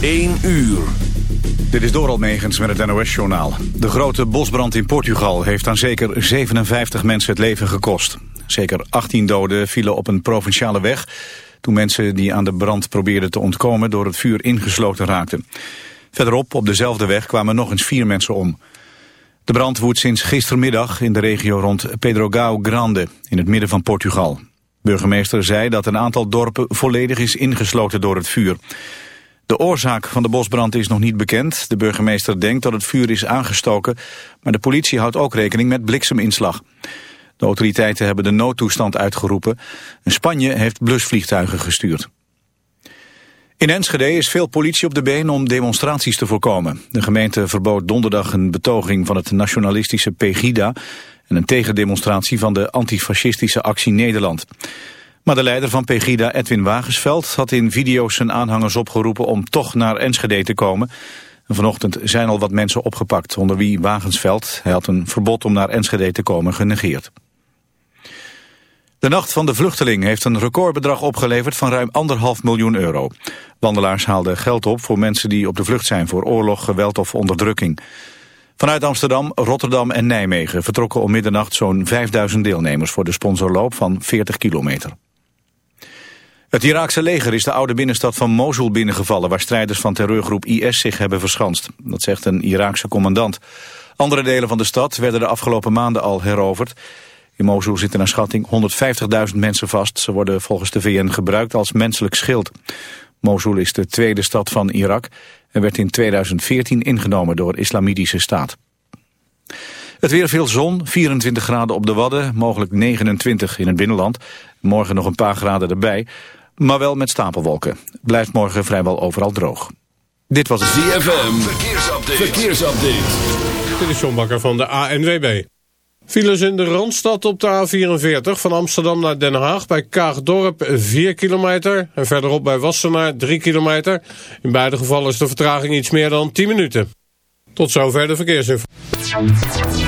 1 uur. Dit is Doral Megens met het NOS-journaal. De grote bosbrand in Portugal heeft aan zeker 57 mensen het leven gekost. Zeker 18 doden vielen op een provinciale weg... toen mensen die aan de brand probeerden te ontkomen... door het vuur ingesloten raakten. Verderop, op dezelfde weg, kwamen nog eens vier mensen om. De brand woedt sinds gistermiddag in de regio rond Pedro Gao Grande... in het midden van Portugal. Burgemeester zei dat een aantal dorpen volledig is ingesloten door het vuur. De oorzaak van de bosbrand is nog niet bekend. De burgemeester denkt dat het vuur is aangestoken, maar de politie houdt ook rekening met blikseminslag. De autoriteiten hebben de noodtoestand uitgeroepen. En Spanje heeft blusvliegtuigen gestuurd. In Enschede is veel politie op de been om demonstraties te voorkomen. De gemeente verbood donderdag een betoging van het nationalistische Pegida... en een tegendemonstratie van de antifascistische actie Nederland. Maar de leider van Pegida, Edwin Wagensveld, had in video's zijn aanhangers opgeroepen om toch naar Enschede te komen. En vanochtend zijn al wat mensen opgepakt, onder wie Wagensveld. Hij had een verbod om naar Enschede te komen genegeerd. De nacht van de vluchteling heeft een recordbedrag opgeleverd van ruim anderhalf miljoen euro. Wandelaars haalden geld op voor mensen die op de vlucht zijn voor oorlog, geweld of onderdrukking. Vanuit Amsterdam, Rotterdam en Nijmegen vertrokken om middernacht zo'n 5000 deelnemers voor de sponsorloop van 40 kilometer. Het Iraakse leger is de oude binnenstad van Mosul binnengevallen... waar strijders van terreurgroep IS zich hebben verschanst. Dat zegt een Iraakse commandant. Andere delen van de stad werden de afgelopen maanden al heroverd. In Mosul zitten naar schatting 150.000 mensen vast. Ze worden volgens de VN gebruikt als menselijk schild. Mosul is de tweede stad van Irak... en werd in 2014 ingenomen door Islamitische Staat. Het weer veel zon, 24 graden op de Wadden, mogelijk 29 in het binnenland. Morgen nog een paar graden erbij maar wel met stapelwolken. Blijft morgen vrijwel overal droog. Dit was het ZFM. Verkeersupdate. Verkeersupdate. Dit is John Bakker van de ANWB. Files in de Randstad op de A44 van Amsterdam naar Den Haag... bij Kaagdorp 4 kilometer en verderop bij Wassenaar 3 kilometer. In beide gevallen is de vertraging iets meer dan 10 minuten. Tot zover de verkeersinformatie.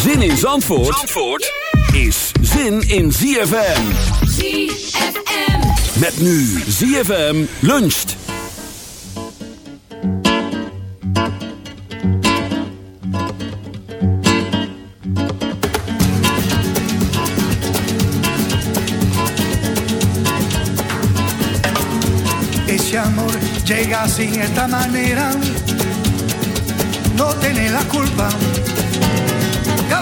Zin in Zandvoort, Zandvoort is zin in ZFM. ZFM. Met nu ZFM luncht. Ese amor llega así esta manera, no tiene la culpa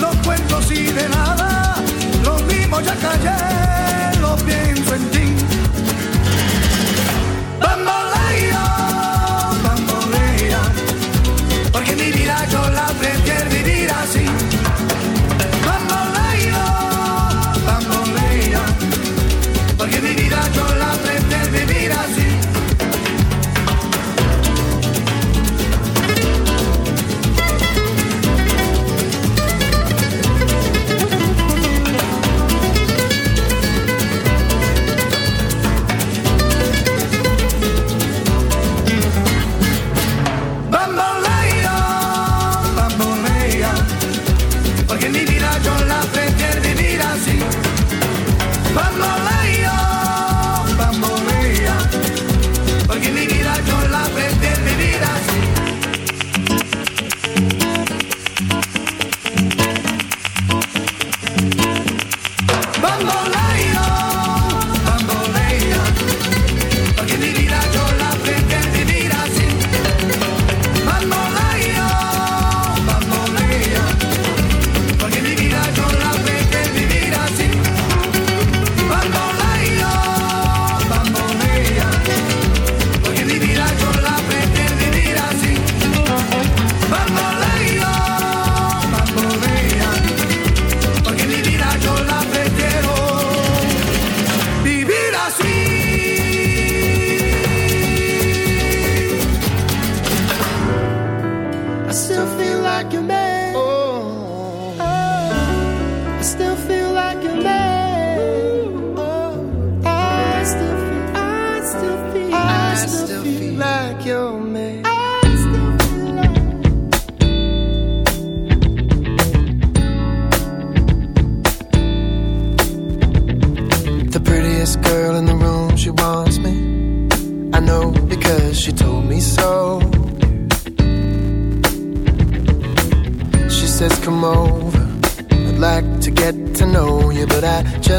los cuentos y de nada, los mismos ya callé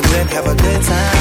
Berlin, have a good time.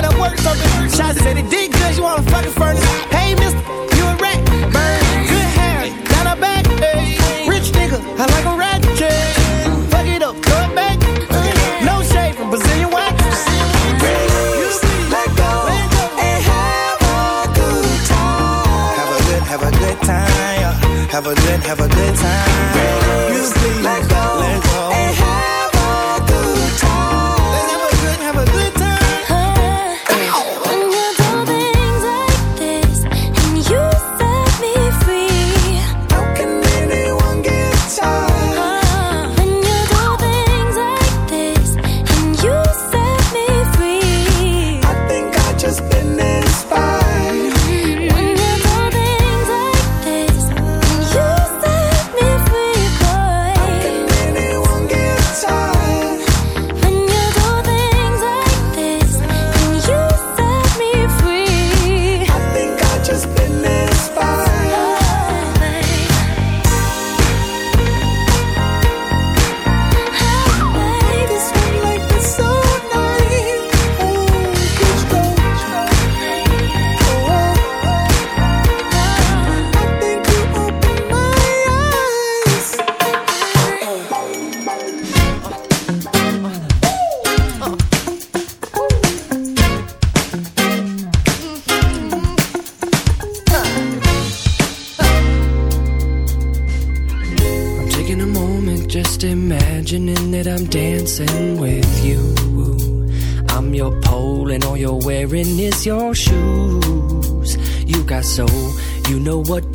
Turn up, try to work something. Shots said he did good, you wanna fucking furnace. Hey, mister, you a rat. Burn, good hair, down her back. Hey. Rich nigga, I like a rat. Fuck it up, throw it back. No shade from Brazilian wax. Let go and have a good time. Have a good, have a good time. Have a good, have a good time.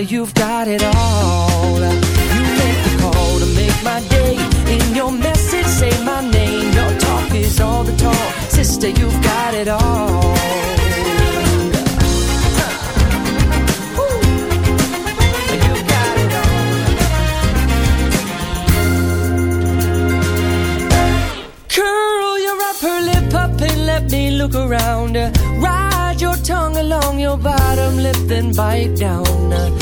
you've got it all. You make the call to make my day. In your message, say my name. Your talk is all the talk. Sister, you've got it all. You got it all. Curl your upper lip up and let me look around. Ride your tongue along your bottom lip, then bite down.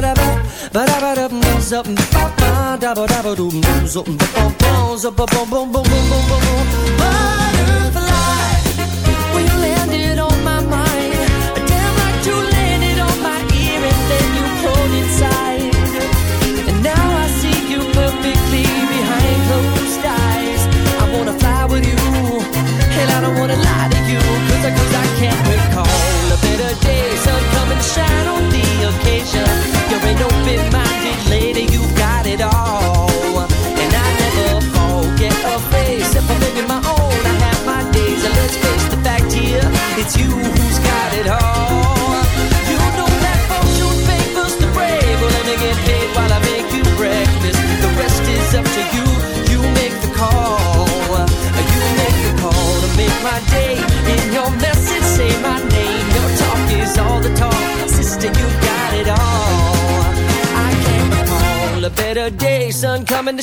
da ba, za ba ba ba ba. Ba-bum, zup, ba-bum-bum-bum-bum-bum-bum. Butterfly,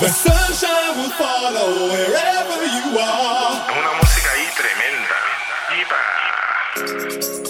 The sunshine will follow wherever you are. Una música ahí tremenda. Iba.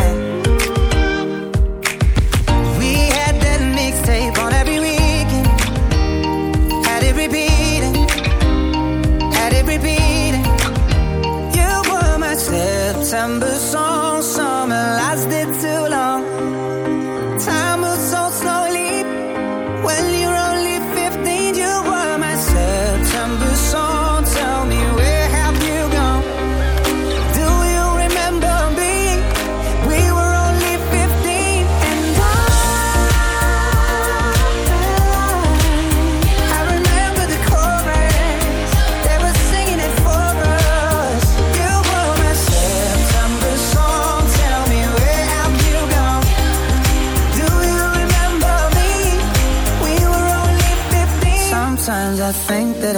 December song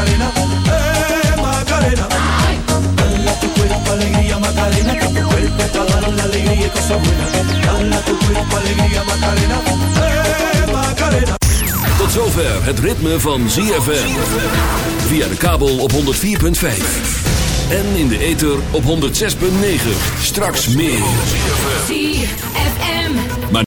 Macarena, eh, Macarena. Dala tu cuerpo alegría, Macarena, que tu cuerpo está dando la alegría y cosas buenas. Dala tu cuerpo alegría, Macarena, eh, Macarena. Tot zover het ritme van ZFM. Via de kabel op 104.5. En in de ether op 106.9. Straks meer. ZFM.